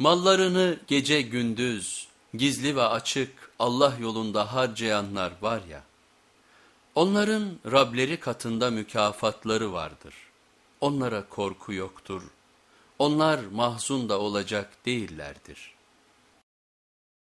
Mallarını gece gündüz, gizli ve açık Allah yolunda harcayanlar var ya, onların Rableri katında mükafatları vardır. Onlara korku yoktur. Onlar mahzun da olacak değillerdir.''